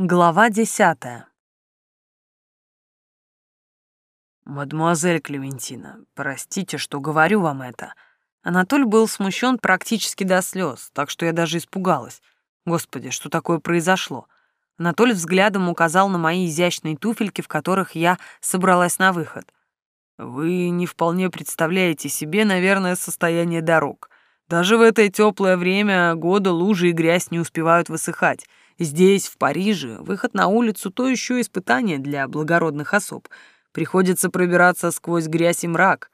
Глава десятая. «Мадемуазель Клементина, простите, что говорю вам это». Анатоль был смущен практически до слез, так что я даже испугалась. Господи, что такое произошло? Анатоль взглядом указал на мои изящные туфельки, в которых я собралась на выход. «Вы не вполне представляете себе, наверное, состояние дорог. Даже в это теплое время года лужи и грязь не успевают высыхать. Здесь, в Париже, выход на улицу — то еще испытание для благородных особ. Приходится пробираться сквозь грязь и мрак.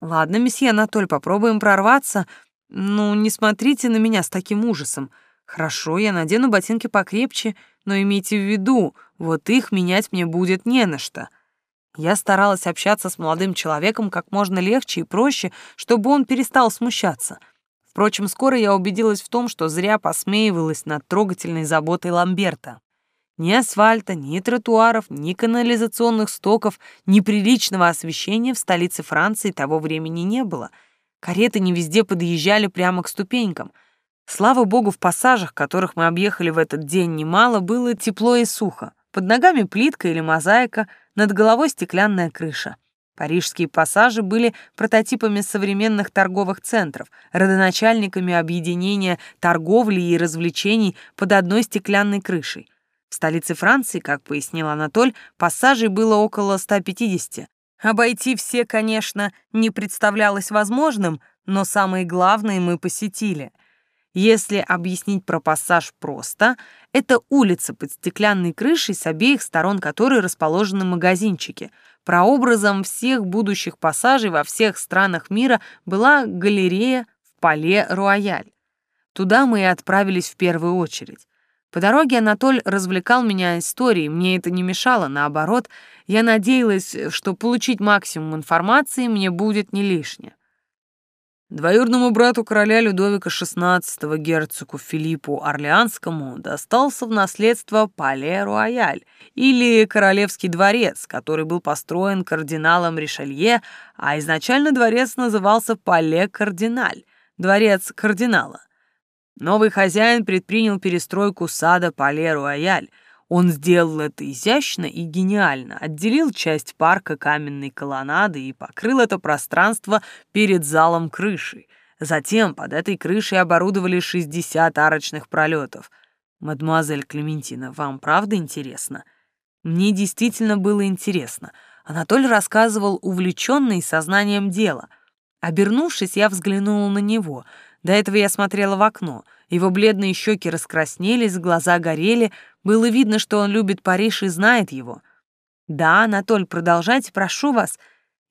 Ладно, месье Анатоль, попробуем прорваться. Ну, не смотрите на меня с таким ужасом. Хорошо, я надену ботинки покрепче, но имейте в виду, вот их менять мне будет не на что. Я старалась общаться с молодым человеком как можно легче и проще, чтобы он перестал смущаться — Впрочем, скоро я убедилась в том, что зря посмеивалась над трогательной заботой Ламберта. Ни асфальта, ни тротуаров, ни канализационных стоков, ни приличного освещения в столице Франции того времени не было. Кареты не везде подъезжали прямо к ступенькам. Слава богу, в пассажах, которых мы объехали в этот день немало, было тепло и сухо. Под ногами плитка или мозаика, над головой стеклянная крыша. Парижские пассажи были прототипами современных торговых центров, родоначальниками объединения торговли и развлечений под одной стеклянной крышей. В столице Франции, как пояснил Анатоль, пассажей было около 150. Обойти все, конечно, не представлялось возможным, но самые главные мы посетили. Если объяснить про пассаж просто, это улица под стеклянной крышей, с обеих сторон которой расположены магазинчики — Прообразом всех будущих пассажей во всех странах мира была галерея в Пале Руаяль. Туда мы и отправились в первую очередь. По дороге Анатоль развлекал меня историей, мне это не мешало, наоборот, я надеялась, что получить максимум информации мне будет не лишнее. Двоюродному брату короля Людовика XVI герцогу Филиппу Орлеанскому достался в наследство Пале-Руаяль, или Королевский дворец, который был построен кардиналом Ришелье, а изначально дворец назывался Пале-Кардиналь, дворец кардинала. Новый хозяин предпринял перестройку сада Пале-Руаяль, он сделал это изящно и гениально, отделил часть парка каменной колоннады и покрыл это пространство перед залом крышей. Затем под этой крышей оборудовали 60 арочных пролетов. Мадемуазель Клементина, вам правда интересно? Мне действительно было интересно. Анатоль рассказывал увлеченный сознанием дела. Обернувшись, я взглянула на него. До этого я смотрела в окно. Его бледные щеки раскраснелись, глаза горели — было видно, что он любит Париж и знает его. «Да, Анатоль, продолжайте, прошу вас».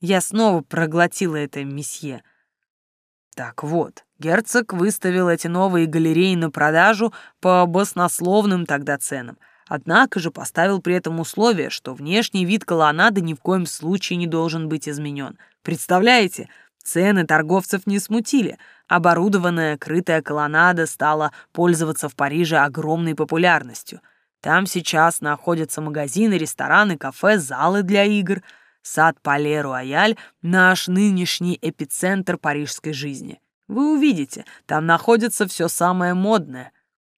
Я снова проглотила это месье. Так вот, герцог выставил эти новые галереи на продажу по баснословным тогда ценам. Однако же поставил при этом условие, что внешний вид колоннады ни в коем случае не должен быть изменен. Представляете, цены торговцев не смутили. Оборудованная крытая колоннада стала пользоваться в Париже огромной популярностью — там сейчас находятся магазины, рестораны, кафе, залы для игр. Сад Пале-Руаяль — наш нынешний эпицентр парижской жизни. Вы увидите, там находится все самое модное.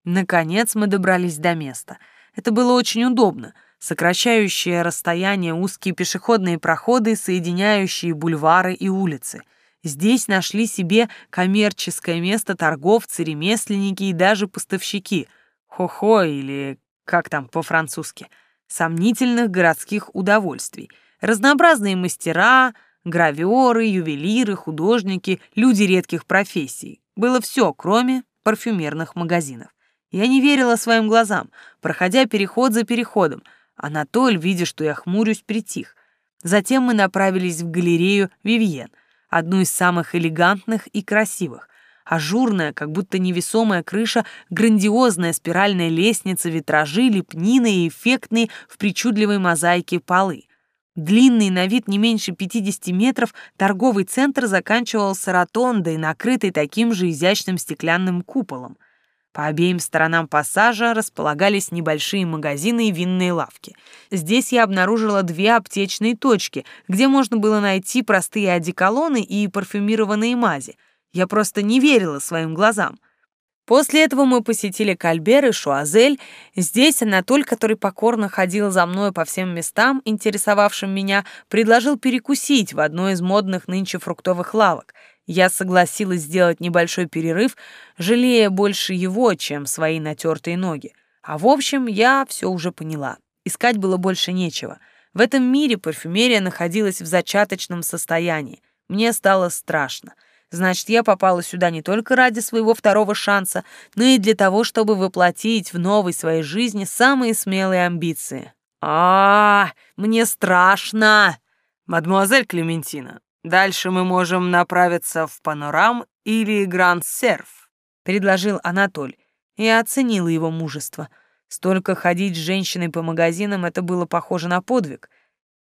Наконец мы добрались до места. Это было очень удобно. Сокращающие расстояние узкие пешеходные проходы, соединяющие бульвары и улицы. Здесь нашли себе коммерческое место торговцы, ремесленники и даже поставщики. Хо-хо или как там по-французски, сомнительных городских удовольствий. Разнообразные мастера, граверы, ювелиры, художники, люди редких профессий. Было все, кроме парфюмерных магазинов. Я не верила своим глазам, проходя переход за переходом. Анатоль, видя, что я хмурюсь, притих. Затем мы направились в галерею «Вивьен», одну из самых элегантных и красивых ажурная, как будто невесомая крыша, грандиозная спиральная лестница, витражи, лепнины и эффектные в причудливой мозаике полы. Длинный на вид не меньше 50 метров торговый центр заканчивался ротондой, накрытой таким же изящным стеклянным куполом. По обеим сторонам пассажа располагались небольшие магазины и винные лавки. Здесь я обнаружила две аптечные точки, где можно было найти простые одеколоны и парфюмированные мази — я просто не верила своим глазам. После этого мы посетили Кальбер и Шуазель. Здесь Анатоль, который покорно ходил за мной по всем местам, интересовавшим меня, предложил перекусить в одной из модных нынче фруктовых лавок. Я согласилась сделать небольшой перерыв, жалея больше его, чем свои натертые ноги. А в общем, я все уже поняла. Искать было больше нечего. В этом мире парфюмерия находилась в зачаточном состоянии. Мне стало страшно — Значит, я попала сюда не только ради своего второго шанса, но и для того, чтобы воплотить в новой своей жизни самые смелые амбиции. А, -а, -а мне страшно. Мадемуазель Клементина, дальше мы можем направиться в Панорам или Гранд-Серф, предложил Анатоль. Я оценила его мужество. Столько ходить с женщиной по магазинам это было похоже на подвиг.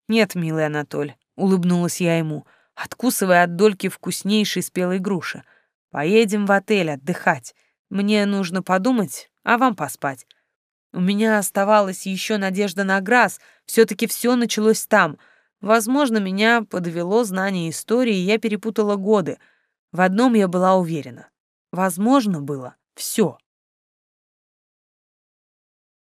Нет, милый Анатоль, улыбнулась я ему откусывая от дольки вкуснейшей спелой груши. «Поедем в отель отдыхать. Мне нужно подумать, а вам поспать. У меня оставалась еще надежда на Грасс, все-таки все началось там. Возможно, меня подвело знание истории, и я перепутала годы. В одном я была уверена. Возможно было все.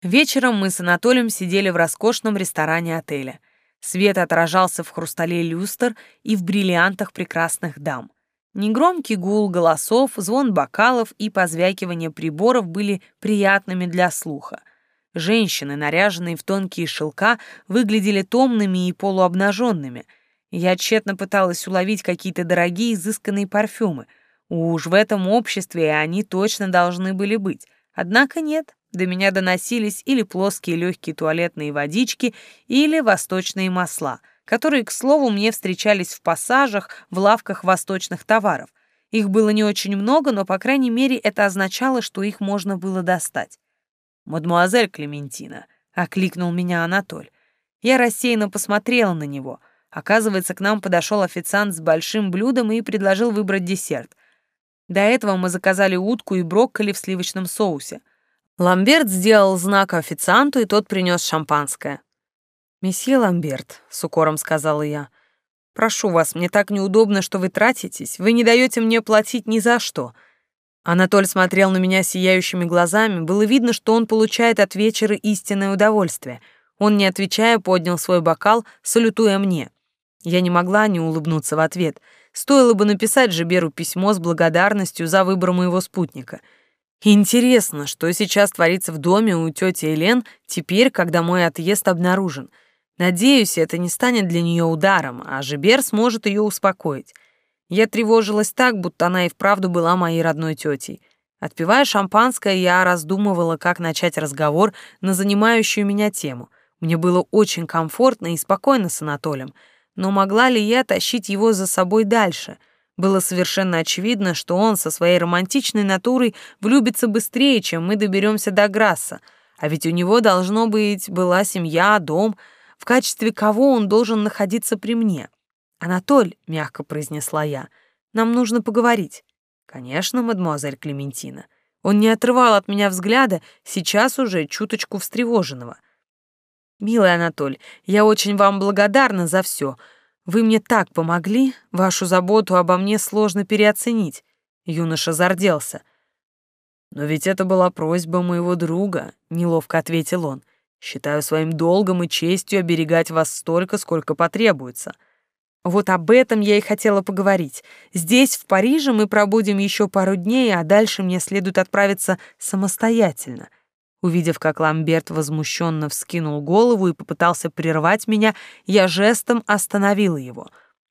Вечером мы с Анатолием сидели в роскошном ресторане отеля — Свет отражался в хрустале люстр и в бриллиантах прекрасных дам. Негромкий гул голосов, звон бокалов и позвякивание приборов были приятными для слуха. Женщины, наряженные в тонкие шелка, выглядели томными и полуобнаженными. Я тщетно пыталась уловить какие-то дорогие изысканные парфюмы. Уж в этом обществе они точно должны были быть. Однако нет. До меня доносились или плоские легкие туалетные водички, или восточные масла, которые, к слову, мне встречались в пассажах, в лавках восточных товаров. Их было не очень много, но, по крайней мере, это означало, что их можно было достать. «Мадемуазель Клементина», — окликнул меня Анатоль. Я рассеянно посмотрела на него. Оказывается, к нам подошел официант с большим блюдом и предложил выбрать десерт. До этого мы заказали утку и брокколи в сливочном соусе. Ламберт сделал знак официанту, и тот принес шампанское. «Месье Ламберт», — с укором сказала я, — «прошу вас, мне так неудобно, что вы тратитесь. Вы не даете мне платить ни за что». Анатоль смотрел на меня сияющими глазами. Было видно, что он получает от вечера истинное удовольствие. Он, не отвечая, поднял свой бокал, салютуя мне. Я не могла не улыбнуться в ответ. Стоило бы написать Жиберу письмо с благодарностью за выбор моего спутника — Интересно, что сейчас творится в доме у тети Элен теперь, когда мой отъезд обнаружен. Надеюсь, это не станет для нее ударом, а Жибер сможет ее успокоить. Я тревожилась так, будто она и вправду была моей родной тетей. Отпивая шампанское, я раздумывала, как начать разговор на занимающую меня тему. Мне было очень комфортно и спокойно с Анатолием, но могла ли я тащить его за собой дальше — было совершенно очевидно, что он со своей романтичной натурой влюбится быстрее, чем мы доберемся до Грасса, а ведь у него должно быть была семья, дом, в качестве кого он должен находиться при мне. «Анатоль», — мягко произнесла я, — «нам нужно поговорить». «Конечно, мадемуазель Клементина». Он не отрывал от меня взгляда, сейчас уже чуточку встревоженного. «Милый Анатоль, я очень вам благодарна за все. Вы мне так помогли, вашу заботу обо мне сложно переоценить. Юноша зарделся. Но ведь это была просьба моего друга, неловко ответил он. Считаю своим долгом и честью оберегать вас столько, сколько потребуется. Вот об этом я и хотела поговорить. Здесь, в Париже, мы пробудем еще пару дней, а дальше мне следует отправиться самостоятельно — Увидев, как Ламберт возмущенно вскинул голову и попытался прервать меня, я жестом остановила его.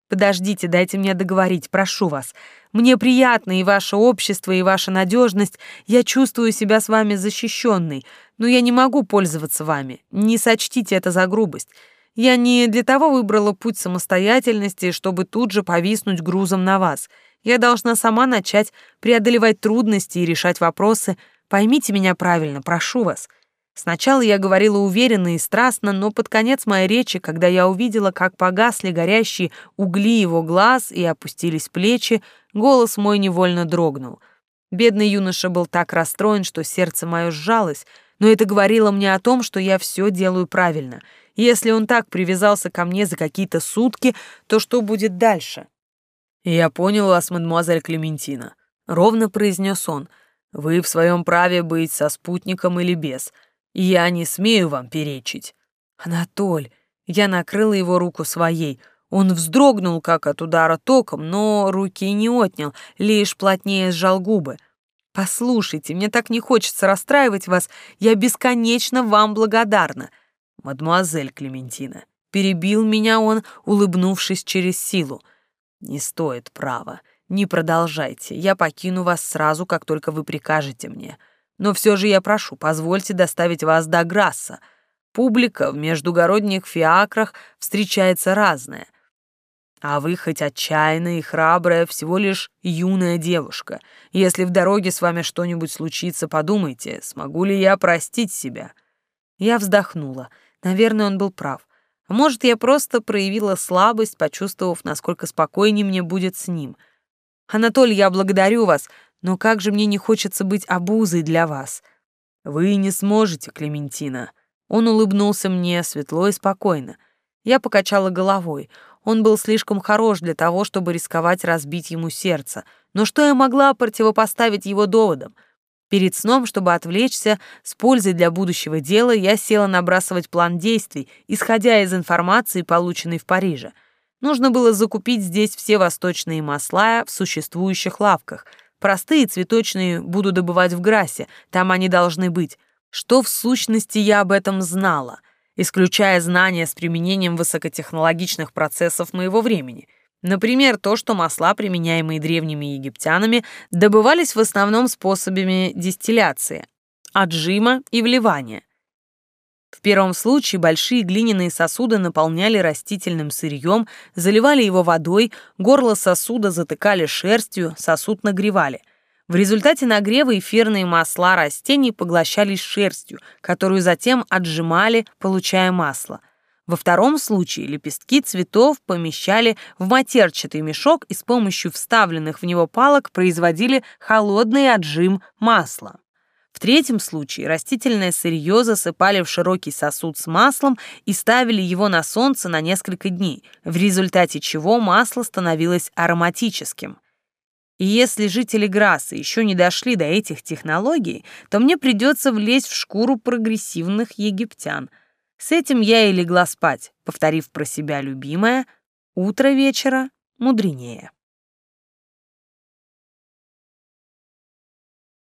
«Подождите, дайте мне договорить, прошу вас. Мне приятно и ваше общество, и ваша надежность. Я чувствую себя с вами защищенной, но я не могу пользоваться вами. Не сочтите это за грубость. Я не для того выбрала путь самостоятельности, чтобы тут же повиснуть грузом на вас. Я должна сама начать преодолевать трудности и решать вопросы, Поймите меня правильно, прошу вас. Сначала я говорила уверенно и страстно, но под конец моей речи, когда я увидела, как погасли горящие угли его глаз и опустились плечи, голос мой невольно дрогнул. Бедный юноша был так расстроен, что сердце мое сжалось, но это говорило мне о том, что я все делаю правильно. Если он так привязался ко мне за какие-то сутки, то что будет дальше? «Я понял вас, мадемуазель Клементина», — ровно произнес он — Вы в своем праве быть со спутником или без. Я не смею вам перечить. Анатоль, я накрыла его руку своей. Он вздрогнул, как от удара током, но руки не отнял, лишь плотнее сжал губы. «Послушайте, мне так не хочется расстраивать вас. Я бесконечно вам благодарна». «Мадемуазель Клементина», — перебил меня он, улыбнувшись через силу. «Не стоит права. Не продолжайте. Я покину вас сразу, как только вы прикажете мне. Но все же я прошу, позвольте доставить вас до Грасса. Публика в междугородних фиакрах встречается разная. А вы хоть отчаянная и храбрая, всего лишь юная девушка. Если в дороге с вами что-нибудь случится, подумайте, смогу ли я простить себя». Я вздохнула. Наверное, он был прав. А может, я просто проявила слабость, почувствовав, насколько спокойнее мне будет с ним. «Анатолий, я благодарю вас, но как же мне не хочется быть обузой для вас». «Вы не сможете, Клементина». Он улыбнулся мне светло и спокойно. Я покачала головой. Он был слишком хорош для того, чтобы рисковать разбить ему сердце. Но что я могла противопоставить его доводам? Перед сном, чтобы отвлечься, с пользой для будущего дела, я села набрасывать план действий, исходя из информации, полученной в Париже. Нужно было закупить здесь все восточные масла в существующих лавках. Простые цветочные буду добывать в Грасе, там они должны быть. Что в сущности я об этом знала? исключая знания с применением высокотехнологичных процессов моего времени. Например, то, что масла, применяемые древними египтянами, добывались в основном способами дистилляции, отжима и вливания. В первом случае большие глиняные сосуды наполняли растительным сырьем, заливали его водой, горло сосуда затыкали шерстью, сосуд нагревали. В результате нагрева эфирные масла растений поглощались шерстью, которую затем отжимали, получая масло. Во втором случае лепестки цветов помещали в матерчатый мешок и с помощью вставленных в него палок производили холодный отжим масла. В третьем случае растительное сырье засыпали в широкий сосуд с маслом и ставили его на солнце на несколько дней, в результате чего масло становилось ароматическим – и если жители Грасса еще не дошли до этих технологий, то мне придется влезть в шкуру прогрессивных египтян. С этим я и легла спать, повторив про себя любимое «Утро вечера мудренее».